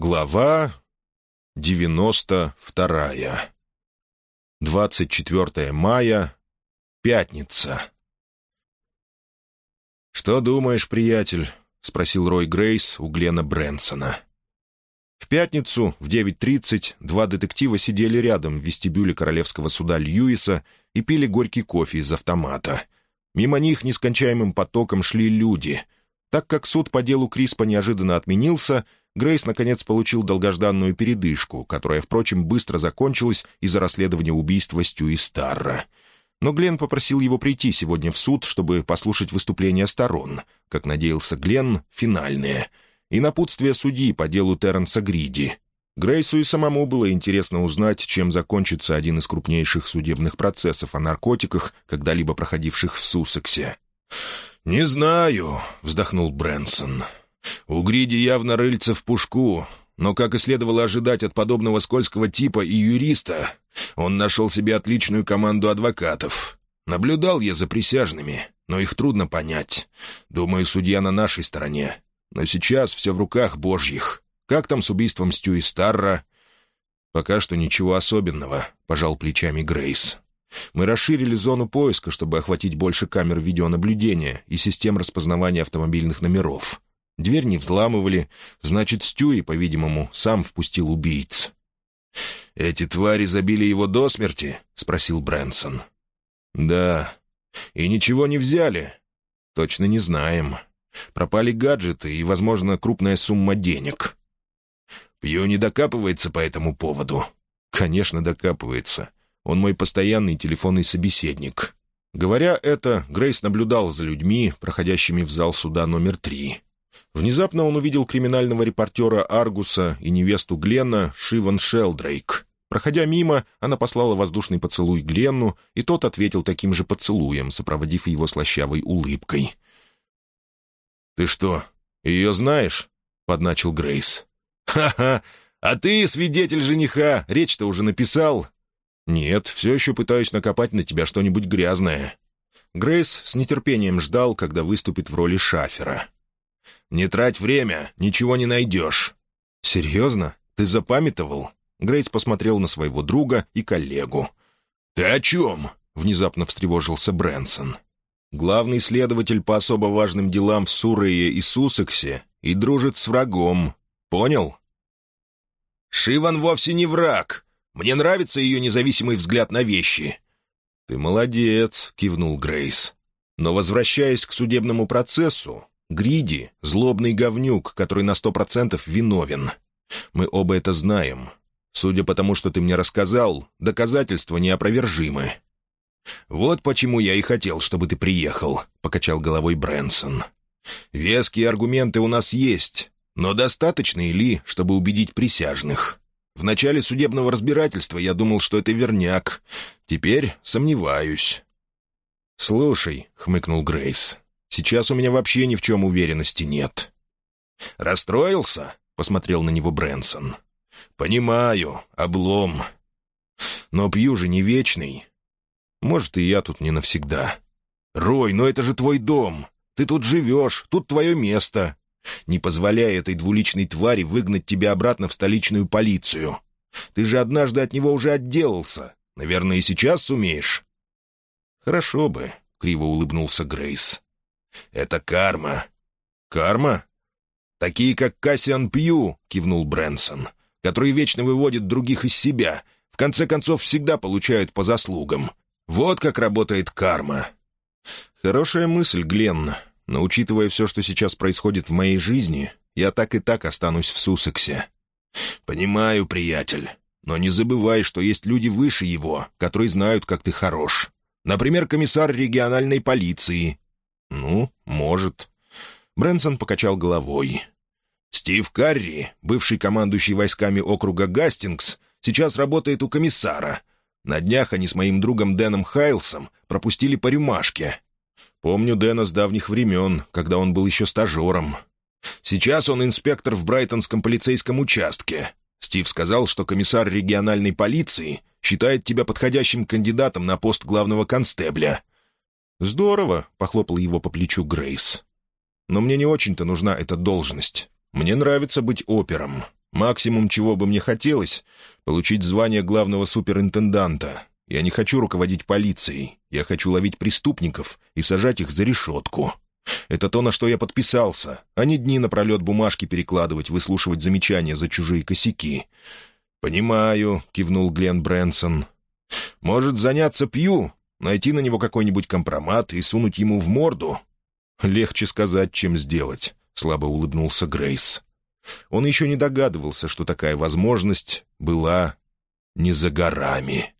Глава девяносто вторая. Двадцать четвертое мая. Пятница. «Что думаешь, приятель?» — спросил Рой Грейс у Глена Брэнсона. В пятницу в 9.30 два детектива сидели рядом в вестибюле королевского суда Льюиса и пили горький кофе из автомата. Мимо них нескончаемым потоком шли люди. Так как суд по делу Криспа неожиданно отменился, Грейс, наконец, получил долгожданную передышку, которая, впрочем, быстро закончилась из-за расследования убийства Стюи Старра. Но Глен попросил его прийти сегодня в суд, чтобы послушать выступления сторон, как надеялся Глен, финальные, и напутствие судьи по делу Терренса Гриди. Грейсу и самому было интересно узнать, чем закончится один из крупнейших судебных процессов о наркотиках, когда-либо проходивших в Суссексе. «Не знаю», — вздохнул Брэнсон. У Гриди явно рыльца в пушку, но, как и следовало ожидать от подобного скользкого типа и юриста, он нашел себе отличную команду адвокатов. Наблюдал я за присяжными, но их трудно понять. Думаю, судья на нашей стороне. Но сейчас все в руках божьих. Как там с убийством Стюи Старра? «Пока что ничего особенного», — пожал плечами Грейс. «Мы расширили зону поиска, чтобы охватить больше камер видеонаблюдения и систем распознавания автомобильных номеров. Дверь не взламывали, значит, Стюи, по-видимому, сам впустил убийц. «Эти твари забили его до смерти?» — спросил Брэнсон. «Да. И ничего не взяли?» «Точно не знаем. Пропали гаджеты и, возможно, крупная сумма денег». «Пью не докапывается по этому поводу?» «Конечно, докапывается. Он мой постоянный телефонный собеседник». Говоря это, Грейс наблюдал за людьми, проходящими в зал суда номер три. Внезапно он увидел криминального репортера Аргуса и невесту Гленна Шиван Шелдрейк. Проходя мимо, она послала воздушный поцелуй Гленну, и тот ответил таким же поцелуем, сопроводив его слащавой улыбкой. «Ты что, ее знаешь?» — подначил Грейс. «Ха-ха! А ты, свидетель жениха, речь-то уже написал?» «Нет, все еще пытаюсь накопать на тебя что-нибудь грязное». Грейс с нетерпением ждал, когда выступит в роли шафера. «Не трать время, ничего не найдешь». «Серьезно? Ты запамятовал?» Грейс посмотрел на своего друга и коллегу. «Ты о чем?» — внезапно встревожился Брэнсон. «Главный следователь по особо важным делам в Суррее и Суссексе и дружит с врагом. Понял?» «Шиван вовсе не враг. Мне нравится ее независимый взгляд на вещи». «Ты молодец», — кивнул Грейс. «Но возвращаясь к судебному процессу, Гриди — злобный говнюк, который на сто процентов виновен. Мы оба это знаем. Судя по тому, что ты мне рассказал, доказательства неопровержимы». «Вот почему я и хотел, чтобы ты приехал», — покачал головой Брэнсон. «Веские аргументы у нас есть, но достаточны ли, чтобы убедить присяжных? В начале судебного разбирательства я думал, что это верняк. Теперь сомневаюсь». «Слушай», — хмыкнул Грейс, Сейчас у меня вообще ни в чем уверенности нет». «Расстроился?» — посмотрел на него Брэнсон. «Понимаю, облом. Но пью же не вечный. Может, и я тут не навсегда. Рой, но это же твой дом. Ты тут живешь, тут твое место. Не позволяй этой двуличной твари выгнать тебя обратно в столичную полицию. Ты же однажды от него уже отделался. Наверное, и сейчас сумеешь». «Хорошо бы», — криво улыбнулся Грейс. Это карма». «Карма?» «Такие, как Кассиан Пью», — кивнул Брэнсон, «которые вечно выводят других из себя, в конце концов всегда получают по заслугам. Вот как работает карма». «Хорошая мысль, Гленн, но учитывая все, что сейчас происходит в моей жизни, я так и так останусь в Суссексе». «Понимаю, приятель, но не забывай, что есть люди выше его, которые знают, как ты хорош. Например, комиссар региональной полиции «Ну, может». Брэнсон покачал головой. «Стив Карри, бывший командующий войсками округа Гастингс, сейчас работает у комиссара. На днях они с моим другом Дэном Хайлсом пропустили по рюмашке. Помню Дэна с давних времен, когда он был еще стажером. Сейчас он инспектор в Брайтонском полицейском участке. Стив сказал, что комиссар региональной полиции считает тебя подходящим кандидатом на пост главного констебля. «Здорово», — похлопал его по плечу Грейс. «Но мне не очень-то нужна эта должность. Мне нравится быть опером. Максимум, чего бы мне хотелось — получить звание главного суперинтенданта. Я не хочу руководить полицией. Я хочу ловить преступников и сажать их за решетку. Это то, на что я подписался, а не дни напролет бумажки перекладывать, выслушивать замечания за чужие косяки. «Понимаю», — кивнул Глен Брэнсон. «Может, заняться Пью, найти на него какой-нибудь компромат и сунуть ему в морду?» «Легче сказать, чем сделать», — слабо улыбнулся Грейс. Он еще не догадывался, что такая возможность была не за горами.